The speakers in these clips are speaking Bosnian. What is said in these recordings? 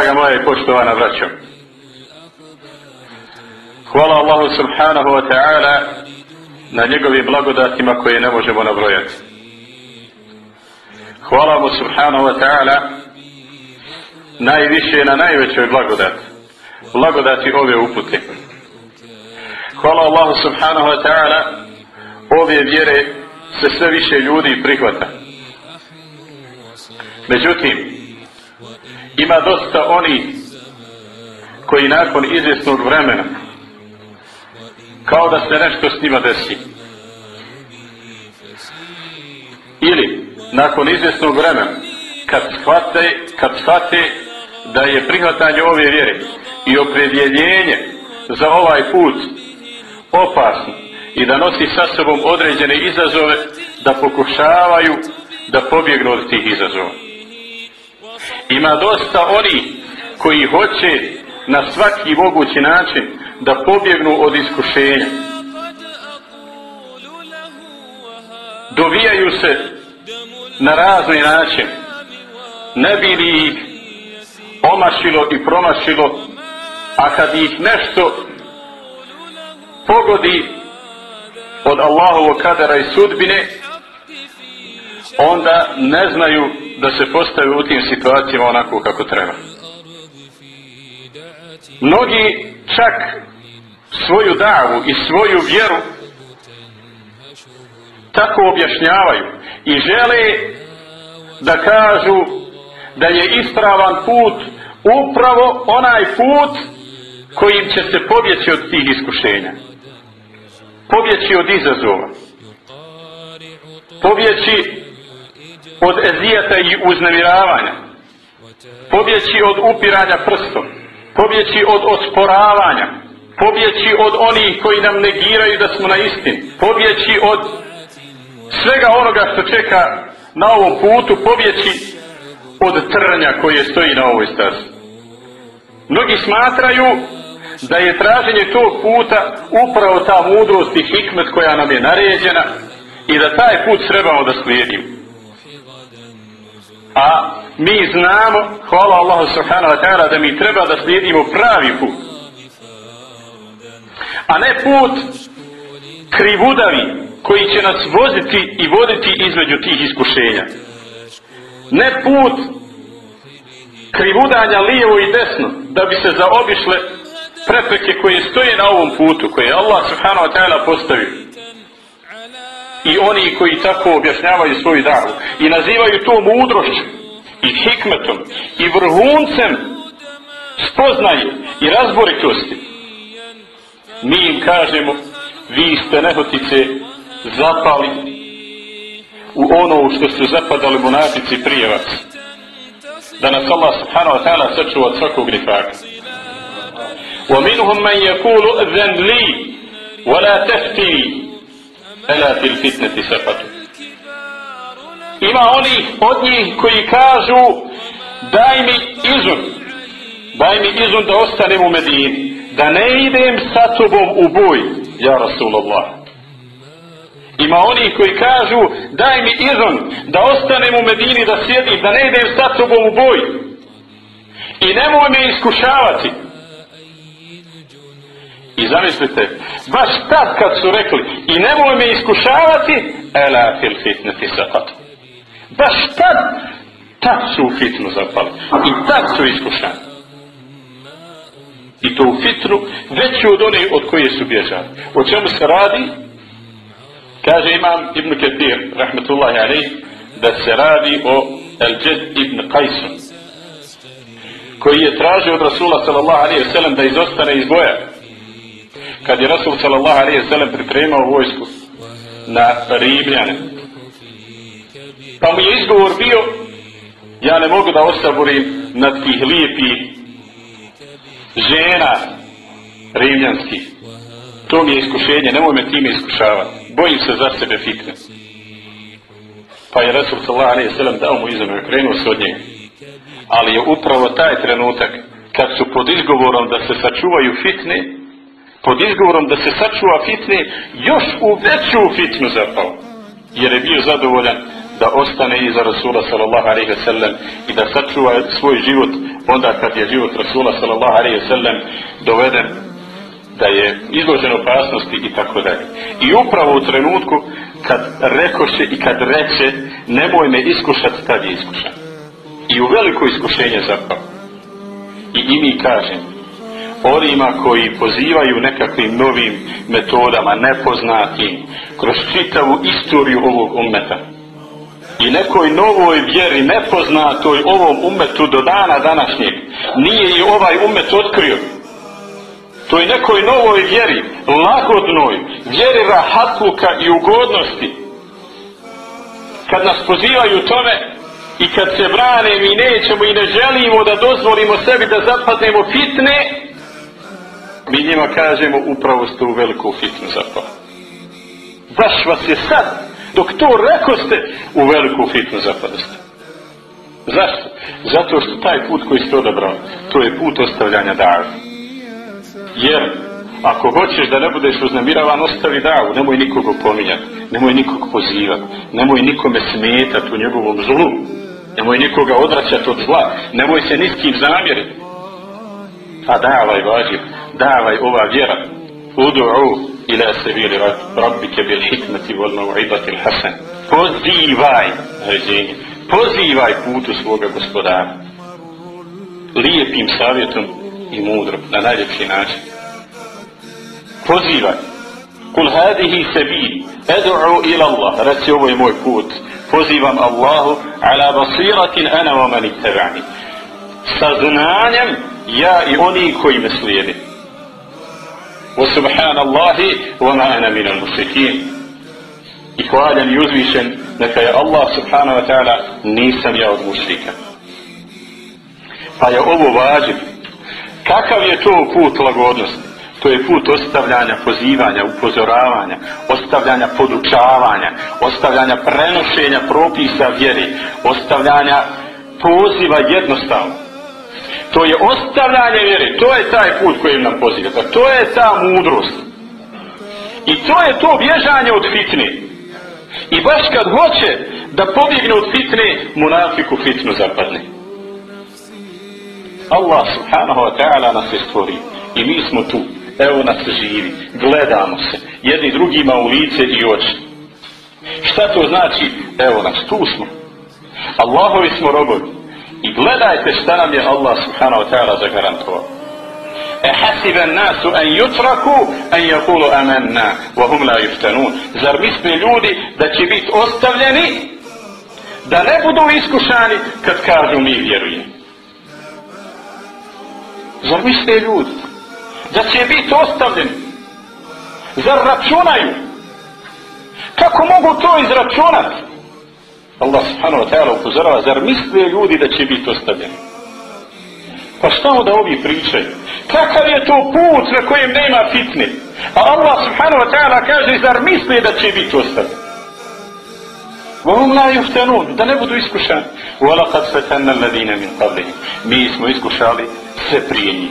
Draga moja i poštovana braćo. Hvala Allahu subhanahu wa ta'ala na njegovim blagodatima koje ne možemo nabrojati. Hvala mu subhanahu wa ta'ala najviše na najvećoj blagodati. Blagodati ove upute. Hvala Allahu subhanahu wa ta'ala ove vjere se sve više ljudi prihvata. Međutim, ima dosta oni koji nakon izvjesnog vremena kao da se nešto s njima desi ili nakon izvjesnog vremena kad shvate, kad shvate da je prihvatanje ove vjere i opredjeljenje za ovaj put opasno i da nosi sa sobom određene izazove da pokušavaju da pobjegnu od tih izazova. Ima dosta oni koji hoće na svaki mogući način da pobjegnu od iskušenja. Dovijaju se na razni način. Ne bi li ih omašilo i promašilo, a kad ih nešto pogodi od Allahovog kadera i sudbine, onda ne znaju da se postaju u tim situacijama onako kako treba. Mnogi čak svoju davu i svoju vjeru tako objašnjavaju i žele da kažu da je ispravan put upravo onaj put kojim će se pobjeći od tih iskušenja. Pobjeći od izazova. Pobjeći od ezijeta i uznemiravanja. Pobjeći od upiranja prstom. Pobjeći od osporavanja. Pobjeći od onih koji nam negiraju da smo na istini. Pobjeći od svega onoga što čeka na ovom putu. Pobjeći od trnja koje stoji na ovoj stazi. Mnogi smatraju da je traženje tog puta upravo ta mudrost i hikmet koja nam je naređena i da taj put trebamo da slijedimo a mi znamo, hvala Allahu subhanahu wa ta'ala, da mi treba da slijedimo pravi put. A ne put krivudavi koji će nas voziti i voditi između tih iskušenja. Ne put krivudanja lijevo i desno da bi se zaobišle prepreke koje stoje na ovom putu koje je Allah subhanahu wa ta'ala postavio i oni koji tako objašnjavaju svoju daru i nazivaju to mudrošću i hikmetom i vrhuncem spoznaje i razboritosti mi im kažemo vi ste nehotice zapali u ono što su zapadali monatici prije vas da nas Allah subhanahu wa ta'ala sačuva od svakog nifaka ومنهم من يقول اذن لي ولا تفتني Ela fil fitneti sefatu. Ima oni od njih koji kažu daj mi izun. Daj mi izun da ostanem u Medini. Da ne idem sa tobom u boj. Ja Rasulullah. Ima oni koji kažu daj mi izun da ostanem u Medini da sjedim. Da ne idem sa tobom u boj. I nemoj me iskušavati. I zamislite, baš tad kad su rekli, i ne vole me iskušavati, ela fil fitneti sakat. Baš tad, tad su u fitnu zapali. I tad su iskušani. I to u fitru veću od onih od koje su bježali. O čemu se radi? Kaže imam Ibn Ketir, rahmetullahi alaih, da se radi o el-Jed Ibn Qajsun, koji je tražio od Rasula sallallahu alaihi wa sallam da izostane iz boja kad je Rasul sallallahu alaihi sallam pripremao vojsku na Rimljane. Pa mu je izgovor bio ja ne mogu da osaborim nad tih lijepih žena rimljanskih. To mi je iskušenje, nemoj me time iskušavati. Bojim se za sebe fitne. Pa je Rasul sallallahu alaihi sallam dao mu izgovor i krenuo se od njega. Ali je upravo taj trenutak kad su pod izgovorom da se sačuvaju fitne, pod izgovorom da se sačuva fitne, još u veću fitnu zapao. Jer je bio zadovoljan da ostane iza Rasula sallallahu alaihi sallam i da sačuva svoj život onda kad je život Rasula sallallahu alaihi sallam doveden da je izložen opasnosti i tako dalje. I upravo u trenutku kad rekoše i kad reče nemoj me iskušati, tad je iskušan. I u veliko iskušenje zapao. I, i mi kažem, onima koji pozivaju nekakvim novim metodama, nepoznatim, kroz čitavu istoriju ovog umeta, i nekoj novoj vjeri nepoznatoj ovom umetu do dana današnjeg nije i ovaj umet otkrio. To je nekoj novoj vjeri lagodnoj vjeri rahatluka i ugodnosti. Kad nas pozivaju tome i kad se brane mi nećemo i ne želimo da dozvolimo sebi da zapadnemo fitne mi njima kažemo upravo ste u veliku fitnu zapali. baš vas je sad dok to rekao ste u veliku fitnu zapadosti. Zašto? Zato što taj put koji ste odabrali, to je put ostavljanja davu. Jer, ako hoćeš da ne budeš uznemiravan, ostavi davu, nemoj nikoga pominjati, nemoj nikog pozivati, nemoj nikome smetati u njegovom zlu, nemoj nikoga odraćati od zla, nemoj se niskim zamjeriti. A davaj vađiv, davaj ova vjera, udu'u ila sabili rabbike bil hikmeti wal maw'idati al hasan pozivaj ređenje pozivaj putu svoga gospodara lijepim savjetom i mudrom na najljepši način pozivaj kul hadihi sabili ad'u ila Allah reci ovo je moj put pozivam Allahu ala basiratin ana wa man ittaba'ni sa znanjem ja i oni koji me slijede وسبحان الله وما أنا من المشركين إخوانا يزويشن لك يا الله سبحانه وتعالى نيسم يا المشركة Pa je ovo vađiv. Kakav je to put lagodnosti? To je put ostavljanja pozivanja, upozoravanja, ostavljanja podučavanja, ostavljanja prenošenja propisa vjeri, ostavljanja poziva jednostavno. To je ostavljanje vjere. To je taj put kojim nam poziva. Pa to je ta mudrost. I to je to bježanje od fitne. I baš kad hoće da pobjegne od fitne, munafiku fitnu zapadne. Allah subhanahu wa ta'ala nas je stvorio. I mi smo tu. Evo nas živi. Gledamo se. Jedni drugima u lice i oči. Šta to znači? Evo nas. Tu smo. Allahovi smo robovi. I gledajte šta nam je Allah subhanahu wa ta'ala zagarantovao. E hasibe nasu en jutraku en jakulu amenna wa hum la yuftanun. Zar misle ljudi da će biti ostavljeni da ne budu iskušani kad kažu mi vjerujem. Zar misle ljudi da će biti ostavljeni zar računaju kako mogu to izračunati Allah subhanahu wa ta'ala upozorava, zar misle ljudi da će biti ostavljeni? Pa šta onda ovi pričaju? Kakav je to put na kojem nema fitne? A Allah subhanahu wa ta'ala kaže, zar misle da će biti ostavljeni? وهم لا يفتنون da ne budu iskušani. Vala kad svetanna ladina min qablihim. Mi smo iskušali sve prije njih.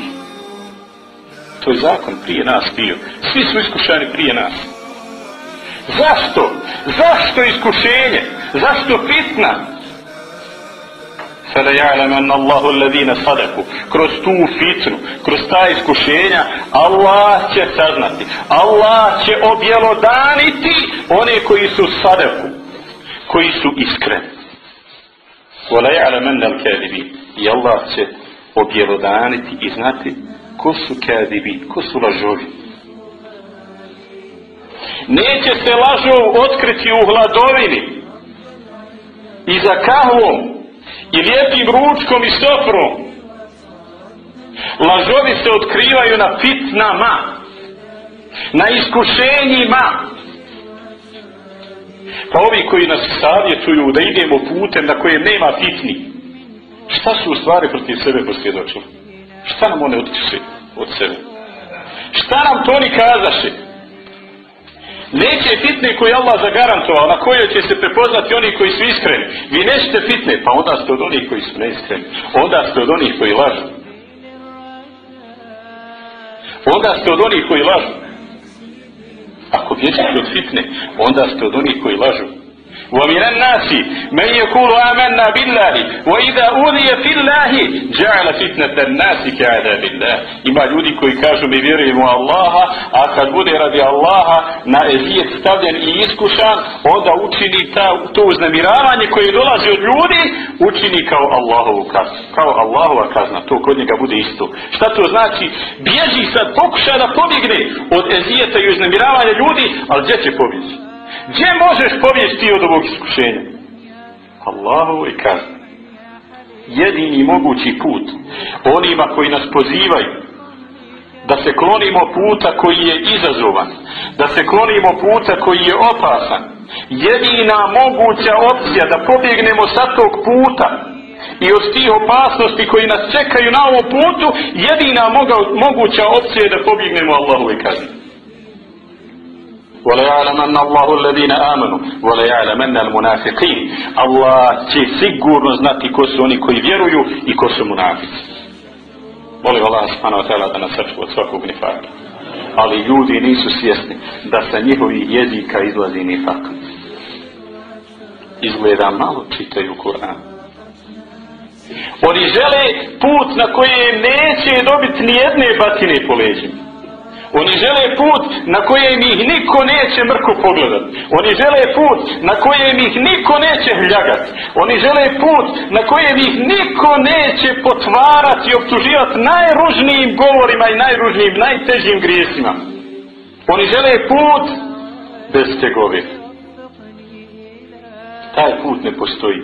To je zakon prije nas bio. Svi su iskušani prije nas. Zašto? Zašto iskušenje? Zašto fitna? Sada ja'lam anna Allahu alladhina sadaku. Kroz tu fitnu, kroz ta iskušenja, Allah će saznati. Allah će objelodaniti one koji su sadaku. Koji su iskreni. Wala ja'lam al-kadibin. I Allah će objelodaniti i znati ko su kadibi, ko su lažovi neće se lažov otkriti u hladovini i za kahvom i lijepim ručkom i sofrom. Lažovi se otkrivaju na fitnama na iskušenjima. Pa ovi koji nas savjetuju da idemo putem na kojem nema fitni šta su u stvari protiv sebe posvjedočili? šta nam one otkriše od sebe? Šta nam to oni kazaše? Neće fitne koje Allah zagarantovao, na kojoj će se prepoznati oni koji su iskreni. Vi nećete fitne, pa onda ste od onih koji su neiskreni. Onda ste od onih koji lažu. Onda ste od onih koji lažu. Ako vječite od fitne, onda ste od onih koji lažu. ومن الناس من يقول آمنا بالله وإذا أوذي في الله جعل فتنة الناس كعذاب الله إما ljudi koji kažu mi vjerujemo Allaha a kad bude radi Allaha na ezijet stavljen i iskušan onda učini ta, to uznemiravanje koje dolazi od ljudi učini kao Allahovu kaznu kao Allahova kazna to kod njega bude isto šta to znači bježi sad pokuša da pobjegne od ezijeta i uznemiravanja ljudi ali gdje će pobjeći Gdje možeš povijesti od ovog iskušenja? Allahu i kazna. Jedini mogući put onima koji nas pozivaju da se klonimo puta koji je izazovan, da se klonimo puta koji je opasan. Jedina moguća opcija da pobjegnemo sa tog puta i od tih opasnosti koji nas čekaju na ovom putu, jedina moguća opcija je da pobjegnemo Allahu i kazni. ولا يعلمن الله الذين آمنوا ولا يعلمن المنافقين الله će sigurno znati ko su oni koji vjeruju i ko su munafici molim Allah subhanahu wa ta'ala da nas sačuva od svakog nifaka ali ljudi nisu svjesni da sa njihovih jezika izlazi nifak izgleda malo čitaju Kur'an oni žele put na koje neće dobiti ni jedne batine po leđima Oni žele put na kojem ih niko neće mrko pogledat. Oni žele put na kojem ih niko neće hljagat. Oni žele put na kojem ih niko neće potvarati i optuživati najružnijim govorima i najružnijim, najtežim grijesima. Oni žele put bez tegove. Taj put ne postoji.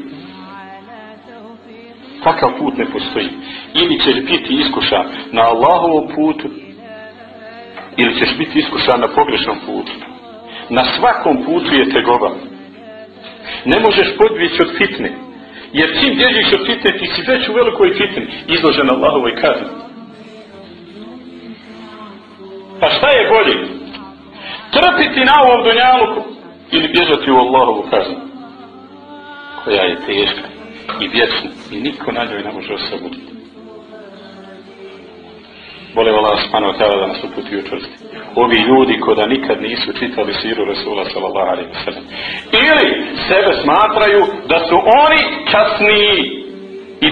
Takav put ne postoji. Ili ćeš biti iskušan na Allahovom putu, ili ćeš biti iskušan na pogrešnom putu. Na svakom putu je tegoba. Ne možeš podvijeći od fitne. Jer čim bježiš od fitne, ti si već u velikoj fitni, izložen Allahovoj kazni. Pa šta je bolje? Trpiti na ovom dunjaluku ili bježati u Allahovu kaznu? Koja je teška i vječna i niko na njoj ne može osobuditi. Vole Allah subhanahu wa ta'ala da nas uputi učvrsti. Ovi ljudi koda nikad nisu čitali siru Rasula sallallahu alaihi wa sallam. Ili sebe smatraju da su oni časniji i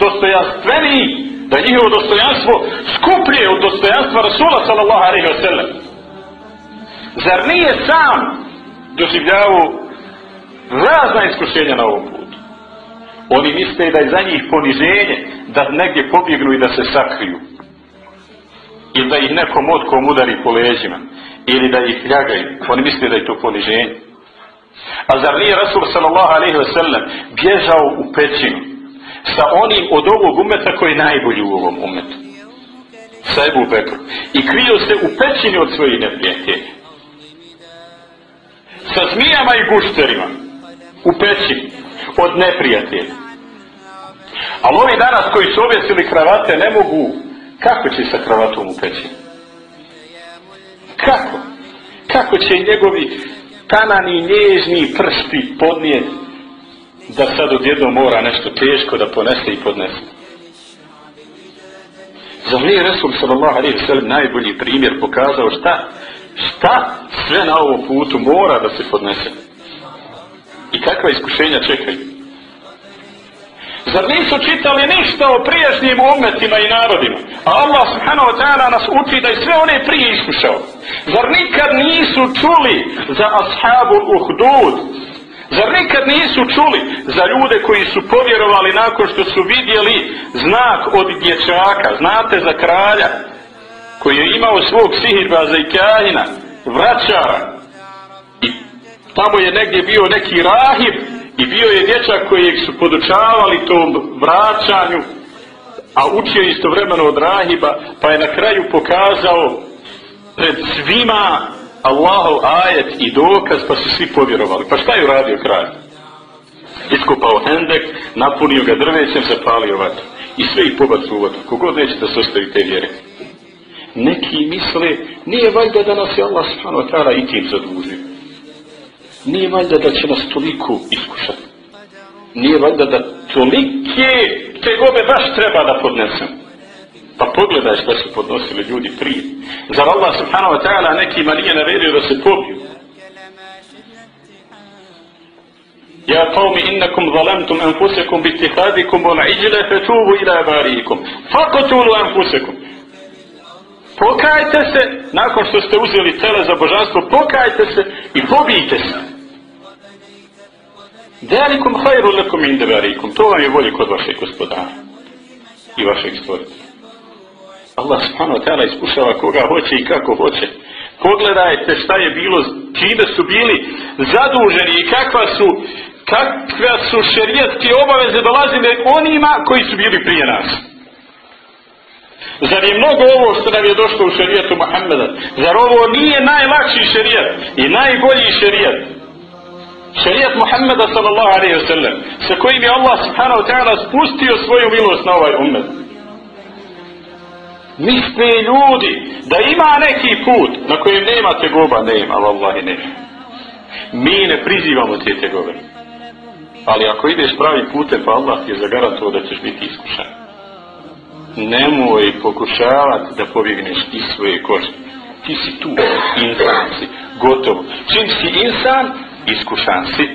dostojastveniji, da njihovo dostojanstvo skuplje od dostojanstva Rasula sallallahu alaihi wa sallam. Zar nije sam doživljavu razna iskušenja na ovom putu? Oni misle da je za njih poniženje da negdje pobjegnu i da se sakriju ili da ih neko motkom udari po leđima. Ili da ih ljagaju. Oni misle da je to poniženje. A zar nije Rasul sallallahu alaihi wa sallam bježao u pećinu sa onim od ovog umeta koji je najbolji u ovom umetu? Sa Ebu Bekru. I krio se u pećini od svojih neprijatelja sa zmijama i gušterima. U pećini. Od neprijatelja. Ali ovi danas koji su objesili kravate ne mogu kako će sa kravatom u peći? Kako? Kako će njegovi tanani, nježni prsti podnijeti da sad odjedno mora nešto teško da ponese i podnese? Zar nije Resul sallallahu alaihi sallam najbolji primjer pokazao šta, šta sve na ovom putu mora da se podnese? I kakva iskušenja čekaju? Zar nisu čitali ništa o prijašnjim umetima i narodima? A Allah subhanahu wa ta'ala nas uči da je sve one prije iskušao. Zar nikad nisu čuli za ashabu uhdud? Zar nikad nisu čuli za ljude koji su povjerovali nakon što su vidjeli znak od dječaka? Znate za kralja koji je imao svog sihirbaza i kahina, vraćara. I tamo je negdje bio neki rahib I bio je dječak kojeg su podučavali tom vraćanju, a učio istovremeno od rahiba, pa je na kraju pokazao pred svima Allahov ajet i dokaz, pa su svi povjerovali. Pa šta je uradio kralj? Iskopao hendek, napunio ga drvećem, zapalio vatru. I sve ih pobacu u vatru. Kogod neće da se ostavi te vjere. Neki misle, nije valjda da nas je Allah s.a. i tim zadužio nije valjda da će nas toliko iskušati. Nije valjda da tolike te gobe baš treba da podnesem. Pa pogledaj šta su podnosili ljudi prije. Zar Allah subhanahu wa ta'ala nekima nije naredio da se pobiju? Ja qawmi innakum zalamtum anfusakum bi ittihadikum wal fatubu ila barikum. Faqtulu anfusakum. Pokajte se, nakon što ste uzeli tele za božanstvo, pokajte se i pobijte se. Dalikum hajru lakum inda barikum. To vam je bolje kod vašeg gospodara i vašeg stvoritelja. Allah subhanahu wa ta'ala iskušava koga hoće i kako hoće. Pogledajte šta je bilo, čime su bili zaduženi i kakva su kakve su šerijatske obaveze dolazile onima koji su bili prije nas. Zar je mnogo ovo što nam je došlo u šerijetu Muhammeda? Zar ovo nije najlakši šerijat i najbolji šerijat? Šerijat Muhammeda sallallahu alaihi wa sallam sa kojim je Allah subhanahu wa ta'ala spustio svoju milost na ovaj umet. Misle ljudi da ima neki put na kojem nema tegoba, nema, vallahi nema. Mi ne prizivamo te tegove. Ali ako ideš pravi putem, pa Allah ti je zagarantovao da ćeš biti iskušan. Nemoj pokušavati da pobjegneš iz svoje kože. Ti si tu, insan si, gotovo. Čim si insan, iskušan si.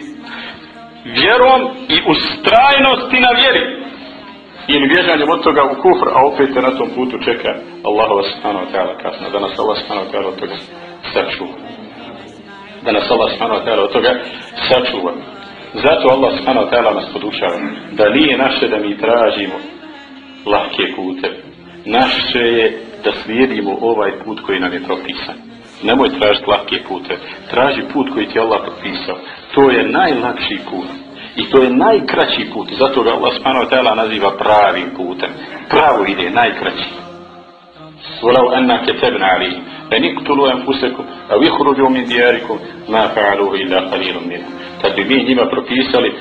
Vjerom i ustrajnosti na vjeri. I bježanjem od toga u kufr, a opet te na tom putu čeka Allahova subhanahu wa ta'ala kasno. Da nas Allah subhanahu wa ta'ala od toga sačuva. Da nas Allah subhanahu wa ta'ala od toga sačuva. Zato Allah subhanahu wa ta'ala nas podučava da nije naše da mi tražimo lahke pute. Naše je da slijedimo ovaj put koji nam je propisan Nemoj tražiti lahke pute. Traži put koji ti Allah propisao. To je najlakši put. I to je najkraći put. Zato ga Allah subhanahu wa ta'ala naziva pravim putem. Pravo ide, najkraći. ولو أن كتبنا عليهم أن اقتلوا أنفسكم أو يخرجوا من دياركم ما فعلوه إلا قليل منهم kad bi mi njima propisali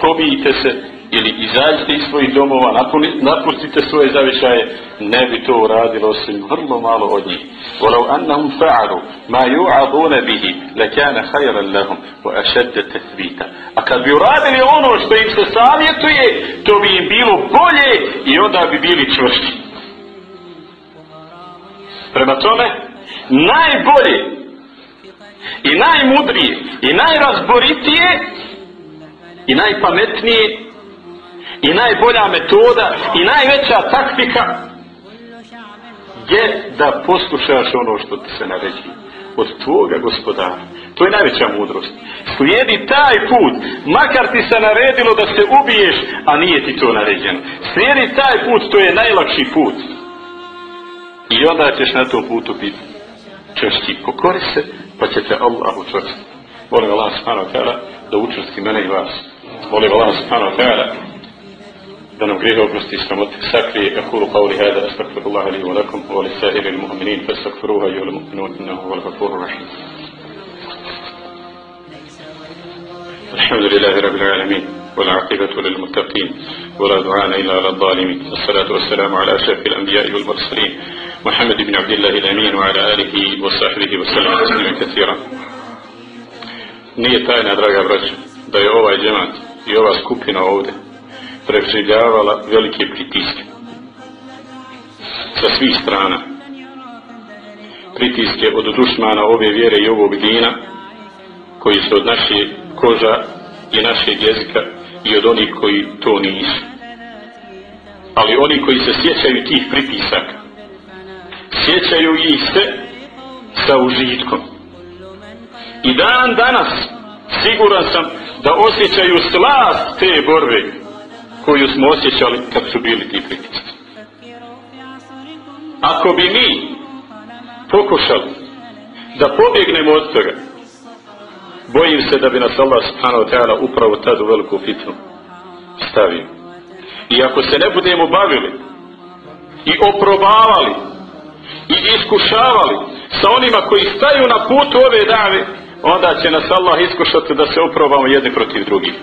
pobijite se ili izađite iz svojih domova, napustite svoje zavišaje, ne bi to uradilo osim vrlo malo od njih. Walau annahum fa'alu ma yu'aduna bihi lakana khayran lahum wa ashadda tathbita. A kad bi uradili ono što im se savjetuje, to bi im bilo bolje i onda bi bili čvršti. Prema tome, najbolje i najmudrije i najrazboritije i najpametnije i najbolja metoda i najveća taktika je da poslušaš ono što ti se naređi od tvoga gospodara. To je najveća mudrost. Slijedi taj put, makar ti se naredilo da se ubiješ, a nije ti to naređeno. Slijedi taj put, to je najlakši put. I onda ćeš na tom putu biti češći. Pokori se, pa ćete Allah učvrstiti. Molim Allah subhanahu ta'ala da učvrsti mene i vas. Molim Allah subhanahu ta'ala da nam grijehe oprosti sramote sakrije. Akulu qavli hada, astagfirullah alihi wa lakum, wa li sahiri il mu'minin, fa astagfiruha i uli mu'minun, innahu wa l-gafuru rahim. الحمد لله رب العالمين والعاقبة للمتقين ولا دعاء إلا على الظالمين والصلاة والسلام على أشرف الأنبياء والمرسلين محمد بن عبد الله الأمين وعلى آله وصحبه وسلم تسليما كثيرا nije tajna, draga braća, da je ovaj džemat i ova skupina ovde preživljavala velike pritiske sa svih strana. Pritiske od dušmana ove vjere i ovog dina koji su od naše koža i našeg jezika i od onih koji to nisu. Ali oni koji se sjećaju tih pritisaka sjećaju ih se sa užitkom. I dan danas siguran sam da osjećaju slast te borbe koju smo osjećali kad su bili ti pritisci. Ako bi mi pokušali da pobjegnemo od toga, bojim se da bi nas Allah subhanahu wa ta'ala upravo tad u veliku fitnu stavio. I ako se ne budemo bavili i oprobavali i iskušavali sa onima koji staju na putu ove dave, onda će nas Allah iskušati da se oprobamo jedni protiv drugih.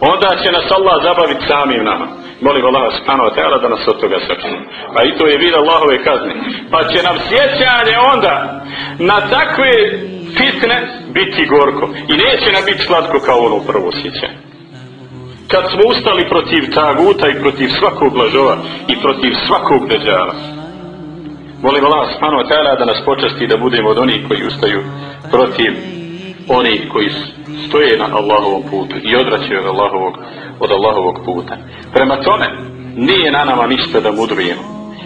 Onda će nas Allah zabaviti samim nama. Molim Allah subhanahu wa ta'ala da nas od toga sačuva. Pa i to je vid Allahove kazne. Pa će nam sjećanje onda na takve fitne biti gorko. I neće nam biti slatko kao ono prvo sjećanje. Kad smo ustali protiv taguta i protiv svakog lažova i protiv svakog deđala. Molim Allah subhanahu wa ta'ala da nas počasti da budemo od onih koji ustaju protiv onih koji stoje na Allahovom putu i odraćaju od Allahovog, od Allahovog puta. Prema tome, nije na nama ništa da mudrujemo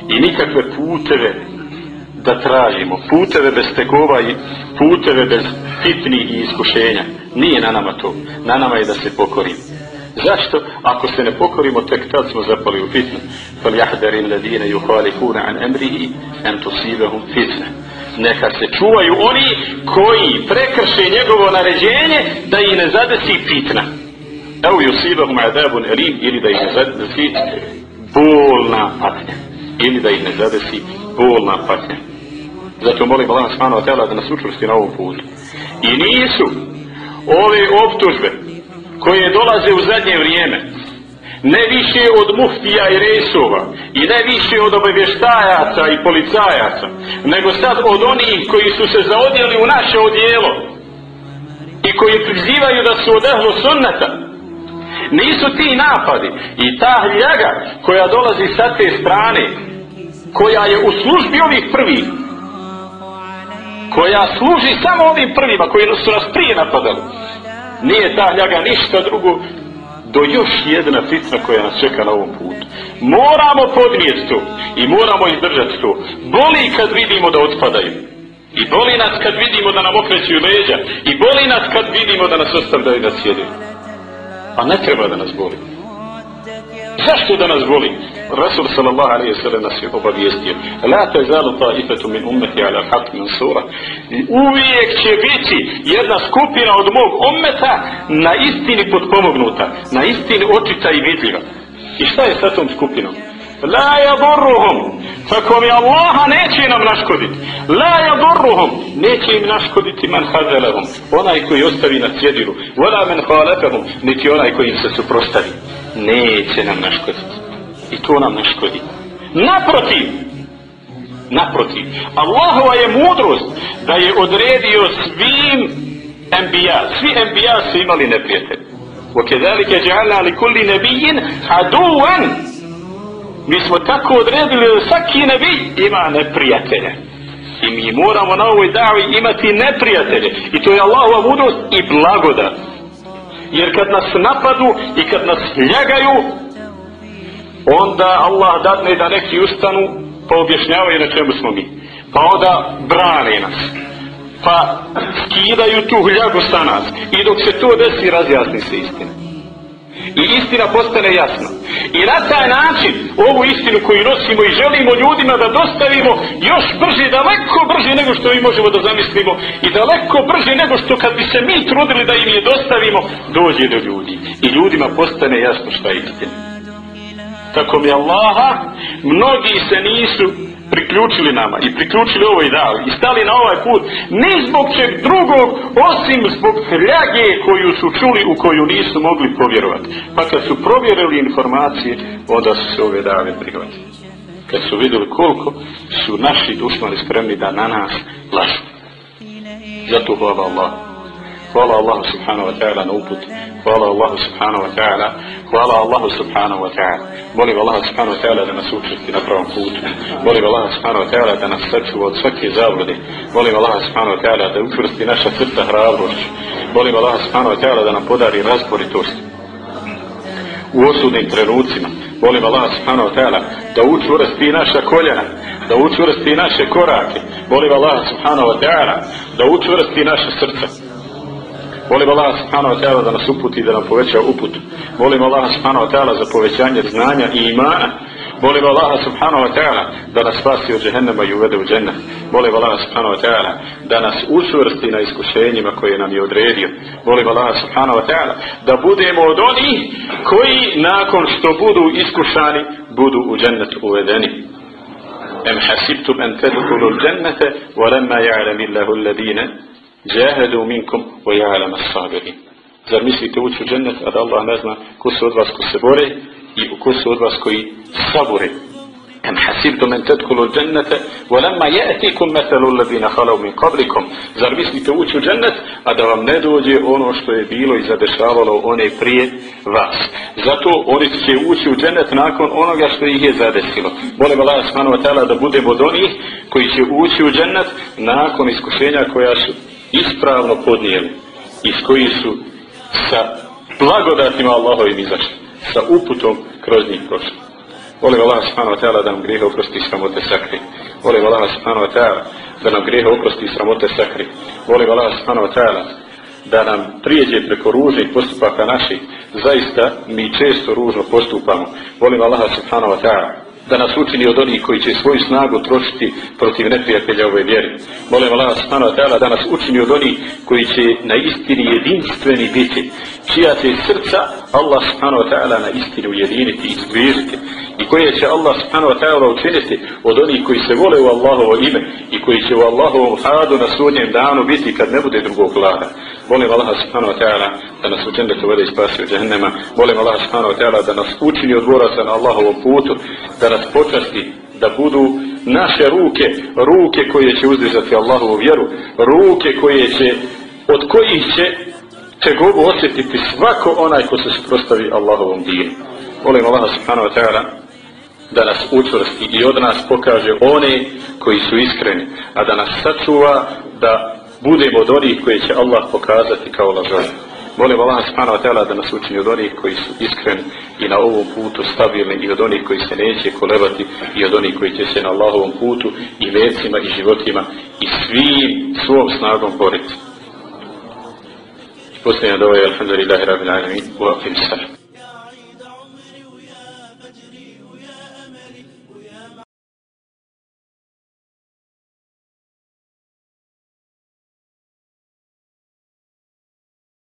i nikakve puteve da tražimo, puteve bez tegova i puteve bez fitni i iskušenja. Nije na nama to. Na nama je da se pokorimo. Zašto? Ako se ne pokorimo, tek tad smo zapali u fitnu. Fal jahdari ladine yuhalifuna an emrihi en tusibahum fitne. Neka se čuvaju oni koji prekrše njegovo naređenje da ih ne zadesi fitna. Evo yusibahum adabun elim ili da ih ne zadesi bolna patnja. Ili da ih ne zadesi bolna patnja. Zato molim Allah subhanahu wa ta'ala da nas učvrsti na ovom putu. I nisu ove optužbe koje dolaze u zadnje vrijeme ne više od muftija i resova i ne više od obavještajaca i policajaca nego sad od onih koji su se zaodjeli u naše odjelo i koji prizivaju da su od ehlu sunnata nisu ti napadi i ta ljaga koja dolazi sa te strane koja je u službi ovih prvih koja služi samo ovim prvima koji su nas prije napadali. Nije ta ljaga ništa drugo do još jedna fitna koja nas čeka na ovom putu. Moramo podnijeti to i moramo izdržati to. Boli kad vidimo da otpadaju. I boli nas kad vidimo da nam okrećuju leđa. I boli nas kad vidimo da nas ostavljaju da sjede a ne treba da nas boli. Zašto da nas boli? Rasul sallallahu alaihi sallam nas je obavijestio. La te zalu taifetu min ummeti ala haq min sura. Uvijek će biti jedna skupina od mog ummeta na istini potpomognuta. Na istini očita i vidljiva. I šta je sa tom skupinom? La yadurruhum Tako mi Allaha neće nam naškoditi. La yadurruhum Neće im naškoditi man hazalahum. Onaj koji ostavi na cjedilu. Wala men halefahum. Niti onaj koji im se suprostavi neće nam naškoditi. I to nam ne škodi. Naprotiv, naprotiv, Allahova je mudrost da je odredio svim enbija, svi enbija su imali neprijatelj. وَكَذَلِكَ جَعَلْنَا لِكُلِّ نَبِيٍ عَدُوًا Mi smo tako odredili da svaki nebi ima neprijatelja. I mi moramo na ovoj davi imati neprijatelje. I to je Allahova mudrost i blagodat jer kad nas napadu i kad nas ljagaju onda Allah dadne da neki ustanu pa objašnjavaju na čemu smo mi. Pa onda brane nas. Pa skidaju tu hljagu sa nas. I dok se to desi razjasni se istina i istina postane jasna. I na taj način ovu istinu koju nosimo i želimo ljudima da dostavimo još brže, daleko brže nego što mi možemo da zamislimo i daleko brže nego što kad bi se mi trudili da im je dostavimo dođe do ljudi. I ljudima postane jasno šta je istina. Tako mi Allaha mnogi se nisu priključili nama i priključili ovoj davi i stali na ovaj put ne zbog čeg drugog osim zbog hljage koju su čuli u koju nisu mogli povjerovati. Pa kad su provjerili informacije, onda su se ove dave prihvatili. Kad su vidjeli koliko su naši dušmani spremni da na nas lažu. Zato hvala Allah. Hvala Allah subhanahu wa ta'ala na uput. Hvala Allah subhanahu wa ta'ala. Hvala Allah subhanahu wa ta'ala. Molim Allah subhanahu wa ta'ala da nas učesti na pravom putu. Molim Allah subhanahu wa ta'ala da nas sačuva od svake zavrde. Molim Allah subhanahu wa ta'ala da učvrsti naša srca hrabrošću. Molim Allah subhanahu wa ta'ala da nam podari razboritost u osudnim trenucima. Molim Allah subhanahu wa ta'ala da učvrsti naša koljena, da učvrsti naše korake. Molim Allah subhanahu wa ta'ala da učvrsti naše srca. Molim Allah subhanahu wa ta'ala da nas uputi da nam poveća uput. Molim Allah subhanahu wa ta'ala za povećanje znanja i imana. Molim Allah subhanahu wa ta'ala da nas spasi od džehennema i uvede u džennet. Molim Allah subhanahu wa ta'ala da nas učvrsti na iskušenjima koje nam je odredio. Molim Allah subhanahu wa ta'ala da budemo od onih koji nakon što budu iskušani budu u džennet uvedeni. Em hasibtum en tedukulu džennete wa lemma ja'lamillahu alladine Jahadu minkum wa ya'lam as-sabirin. Zar mislite ući u džennet, a da Allah ne zna ko su od vas ko se bore i ko su od vas koji sabore. Am hasibtum an tadkulu al-jannata wa lamma ya'tikum mathalu alladhina khalu min qablikum. Zar mislite ući u džennet, a da vam ne dođe ono što je bilo i zadešavalo one prije vas. Zato oni će ući u džennet nakon onoga što ih je zadesilo. Molim Allah subhanahu wa ta'ala da budemo od onih koji će ući u džennet nakon iskušenja koja su ispravno podnijeli iz koji su sa blagodatima Allahovim izašli, sa uputom kroz njih prošli. Volim Allah subhanahu wa ta'ala da nam grijehe oprosti i sramote sakri. Volim Allah subhanahu wa ta'ala da nam grijehe oprosti i sramote sakri. Volim Allah subhanahu wa ta'ala da nam prijeđe preko ružnih postupaka naših. Zaista mi često ružno postupamo. Volim Allah subhanahu wa ta'ala da nas učini od onih koji će svoju snagu trošiti protiv neprijatelja ove vjere. Molim Allah subhanahu wa ta'ala da nas učini od onih koji će na istini jedinstveni biti, čija će srca Allah subhanahu wa ta'ala na istini ujediniti i zbližiti i koje će Allah subhanahu wa ta'ala učiniti od onih koji se vole u Allahovo ime i koji će u Allahovom hadu na sudnjem danu biti kad ne bude drugog vlada. Molim Allah subhanahu wa ta'ala da nas u džendetu vede i spasi od džehennema. Molim Allah subhanahu wa ta'ala da nas učini od na Allahovom putu, da nas počasti da budu naše ruke, ruke koje će uzdržati Allahovu vjeru, ruke koje će, od kojih će tegobu osjetiti svako onaj ko se sprostavi Allahovom dinu. Molim Allah subhanahu wa ta'ala da nas učvrsti i od nas pokaže one koji su iskreni, a da nas sačuva da budemo od onih koji će Allah pokazati kao lažovi. Molim Allah subhanahu wa ta'ala da nas učini od onih koji su iskreni i na ovom putu stabilni i od onih koji se neće kolebati i od onih koji će se na Allahovom putu i lecima i životima i svim svom snagom boriti. Posljednja dova je alhamdulillahi rabbil alamin Wa akim salam.